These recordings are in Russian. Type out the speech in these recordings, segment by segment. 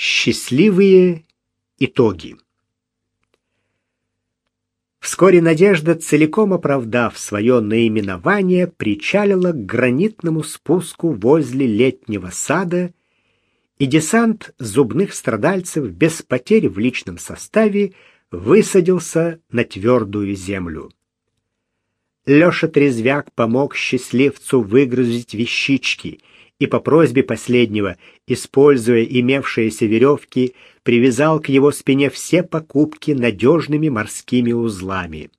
Счастливые итоги. Вскоре Надежда, целиком оправдав свое наименование, причалила к гранитному спуску возле летнего сада, и десант зубных страдальцев без потерь в личном составе высадился на твердую землю. Леша Трезвяк помог счастливцу выгрузить вещички и по просьбе последнего, используя имевшиеся веревки, привязал к его спине все покупки надежными морскими узлами.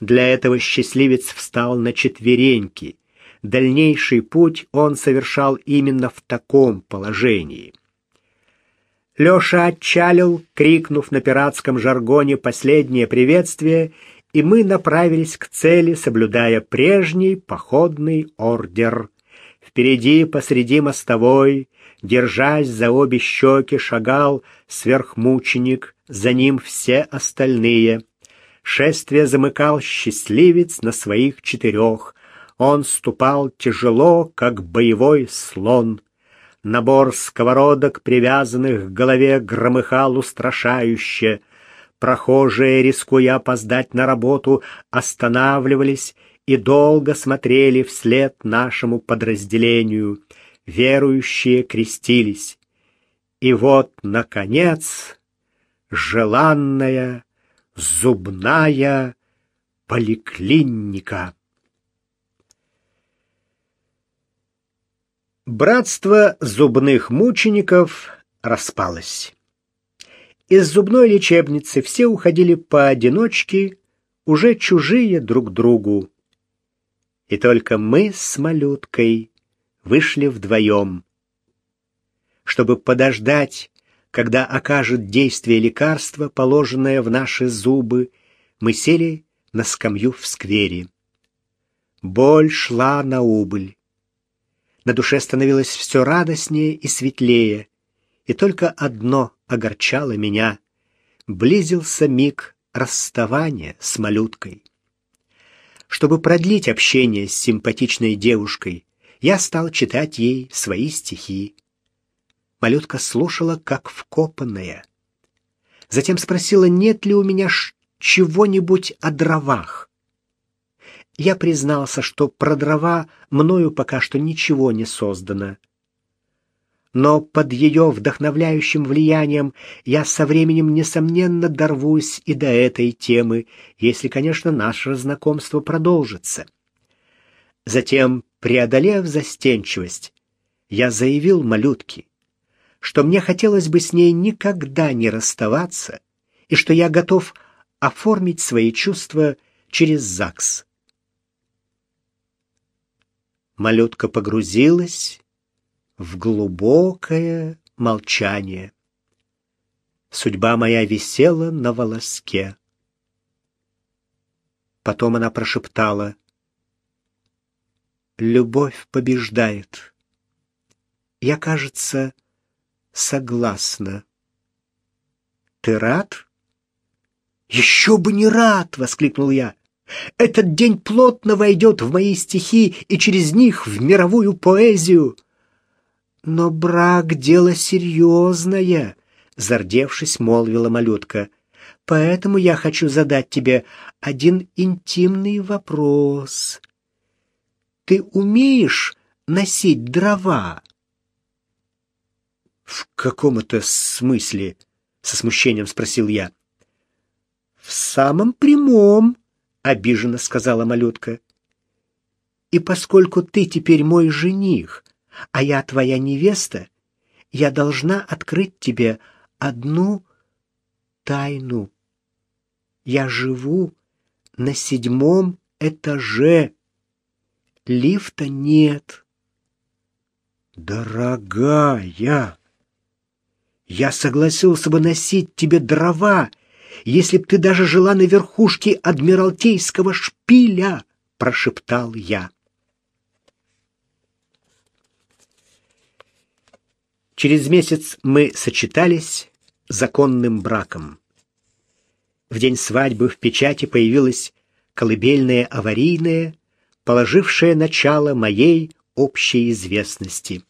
Для этого счастливец встал на четвереньки. Дальнейший путь он совершал именно в таком положении. Леша отчалил, крикнув на пиратском жаргоне последнее приветствие, и мы направились к цели, соблюдая прежний походный ордер. Впереди, посреди мостовой, держась за обе щеки, шагал сверхмученик, за ним все остальные. Шествие замыкал счастливец на своих четырех. Он ступал тяжело, как боевой слон. Набор сковородок, привязанных к голове, громыхал устрашающе. Прохожие, рискуя опоздать на работу, останавливались и долго смотрели вслед нашему подразделению. Верующие крестились. И вот, наконец, желанная зубная поликлиника. Братство зубных мучеников распалось. Из зубной лечебницы все уходили поодиночке, уже чужие друг другу. И только мы с малюткой вышли вдвоем. Чтобы подождать, когда окажет действие лекарства, положенное в наши зубы, мы сели на скамью в сквере. Боль шла на убыль. На душе становилось все радостнее и светлее, и только одно огорчало меня. Близился миг расставания с малюткой. Чтобы продлить общение с симпатичной девушкой, я стал читать ей свои стихи. Малютка слушала, как вкопанная. Затем спросила, нет ли у меня чего-нибудь о дровах. Я признался, что про дрова мною пока что ничего не создано. Но под ее вдохновляющим влиянием я со временем, несомненно, дорвусь и до этой темы, если, конечно, наше знакомство продолжится. Затем, преодолев застенчивость, я заявил малютке, что мне хотелось бы с ней никогда не расставаться и что я готов оформить свои чувства через ЗАГС. Малютка погрузилась в глубокое молчание. Судьба моя висела на волоске. Потом она прошептала: "Любовь побеждает. Я, кажется, согласна. Ты рад?" «Еще бы не рад!» — воскликнул я. Этот день плотно войдет в мои стихи и через них в мировую поэзию. Но брак — дело серьезное, — зардевшись, молвила малютка. Поэтому я хочу задать тебе один интимный вопрос. Ты умеешь носить дрова? В каком это смысле? Со смущением спросил я. В самом прямом, обиженно сказала малютка. И поскольку ты теперь мой жених, а я твоя невеста, я должна открыть тебе одну тайну. Я живу на седьмом этаже. Лифта нет. Дорогая, я согласился бы носить тебе дрова, если б ты даже жила на верхушке адмиралтейского шпиля, прошептал я. Через месяц мы сочетались законным браком. В день свадьбы в печати появилась колыбельная аварийная, положившая начало моей общей известности.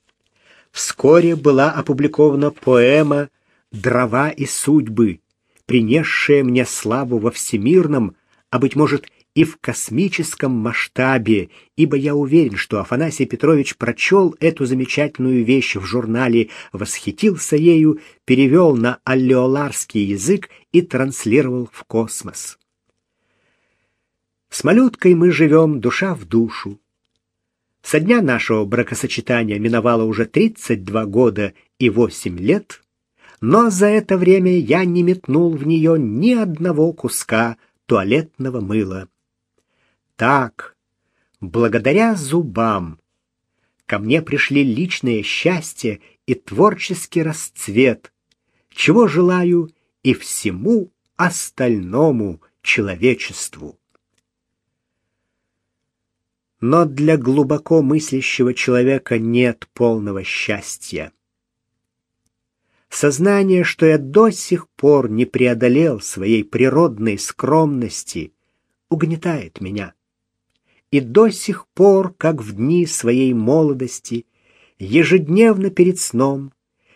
Вскоре была опубликована поэма «Дрова и судьбы», принесшая мне славу во всемирном, а, быть может, и в космическом масштабе, ибо я уверен, что Афанасий Петрович прочел эту замечательную вещь в журнале, восхитился ею, перевел на аллеоларский язык и транслировал в космос. С малюткой мы живем душа в душу. Со дня нашего бракосочетания миновало уже 32 года и 8 лет, но за это время я не метнул в нее ни одного куска туалетного мыла. Так, благодаря зубам, ко мне пришли личное счастье и творческий расцвет, чего желаю и всему остальному человечеству. Но для глубоко мыслящего человека нет полного счастья. Сознание, что я до сих пор не преодолел своей природной скромности, угнетает меня. И до сих пор, как в дни своей молодости, ежедневно перед сном,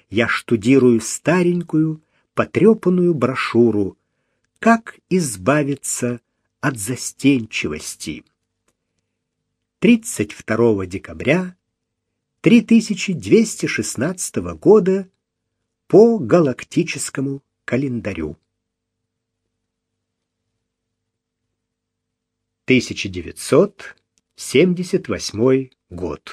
я штудирую старенькую, потрепанную брошюру «Как избавиться от застенчивости». 32 декабря 3216 года по галактическому календарю. 1978 год.